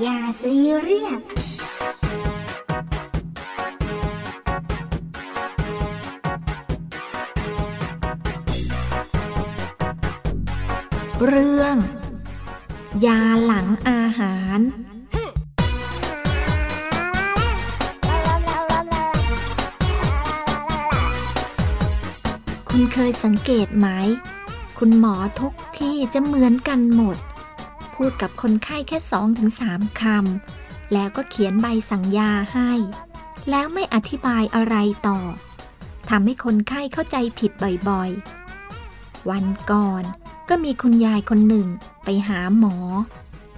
อย่าซีเรียสเรื่อง ยาหลังอาหาร คุณเคยสังเกตไหม คุณหมอทุกที่จะเหมือนกันหมด พูดกับคนไข้แค่สองถึงสามคำ แล้วก็เขียนใบสั่งยาให้ แล้วไม่อธิบายอะไรต่อทำให้คนไข้เข้าใจผิดบ่อยๆ วันก่อนก็มีคุณยายคนหนึ่งไปหาหมอ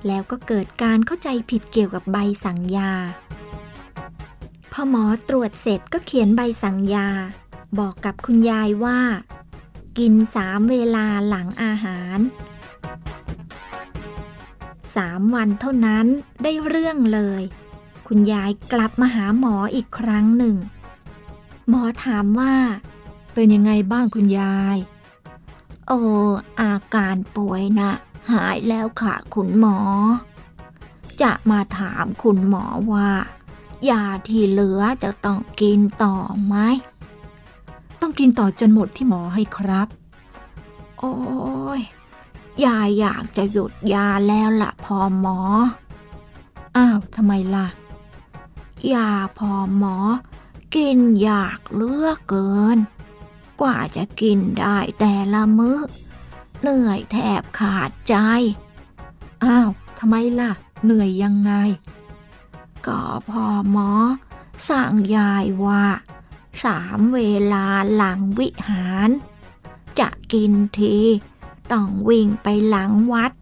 แล้วก็เกิดการเข้าใจผิดเกี่ยวกับใบสั่งยา พอหมอตรวจเสร็จก็เขียนใบสั่งยา บอกกับคุณยายว่า กินสามเวลาหลังอาหาร สามวันเท่านั้นได้เรื่องเลย คุณยายกลับมาหาหมออีกครั้งหนึ่ง หมอถามว่า เป็นยังไงบ้างคุณยาย โอ้อาการป่วยนะหายแล้วค่ะคุณหมอ จะมาถามคุณหมอว่า ยาที่เหลือจะต้องกินต่อไหม ต้องกินต่อจนหมดที่หมอให้ครับ โอ้ย ยายอยากจะหยุดยาแล้วล่ะพอหมอ อ้าวทำไมล่ะ ยาพอหมอ กินอยากเลือกเกิน กว่าจะกินได้แต่ละมื้อ เหนื่อยแทบขาดใจ อ้าวทำไมล่ะ เหนื่อยยังไง ก็พอหมอ สั่งยายว่า สามเวลาหลังวิหาร จะกินที ต้องวิ่งไปหลังวัด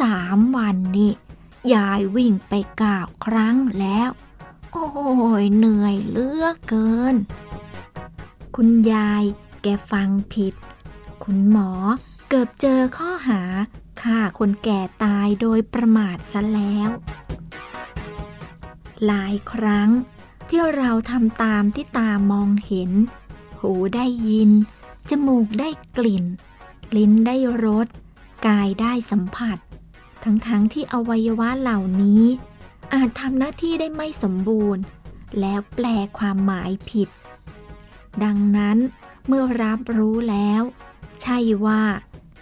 สามวันนี้ยายวิ่งไปเก้าครั้งแล้ว โอ้ยเหนื่อยเลือกเกิน คุณยายแกฟังผิด คุณหมอเกือบเจอข้อหาฆ่าคนแก่ตายโดยประมาทซะแล้ว หลายครั้งที่เราทำตามที่ตามองเห็น หูได้ยิน จมูกได้กลิ่น ลิ้นได้รส กายได้สัมผัส ทั้งๆทที่อวัยวะเหล่านี้ อาจทำหน้าที่ได้ไม่สมบูรณ์ แล้วแปลความหมายผิด ดังนั้นเมื่อรับรู้แล้ว ใช่ว่า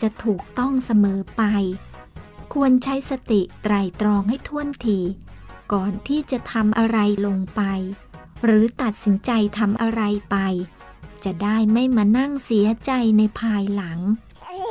จะถูกต้องเสมอไป ควรใช้สติไตรตรองให้ท่วนทีก่อนที่จะทำอะไรลงไป หรือตัดสินใจทำอะไรไป จะได้ไม่มานั่งเสียใจในภายหลัง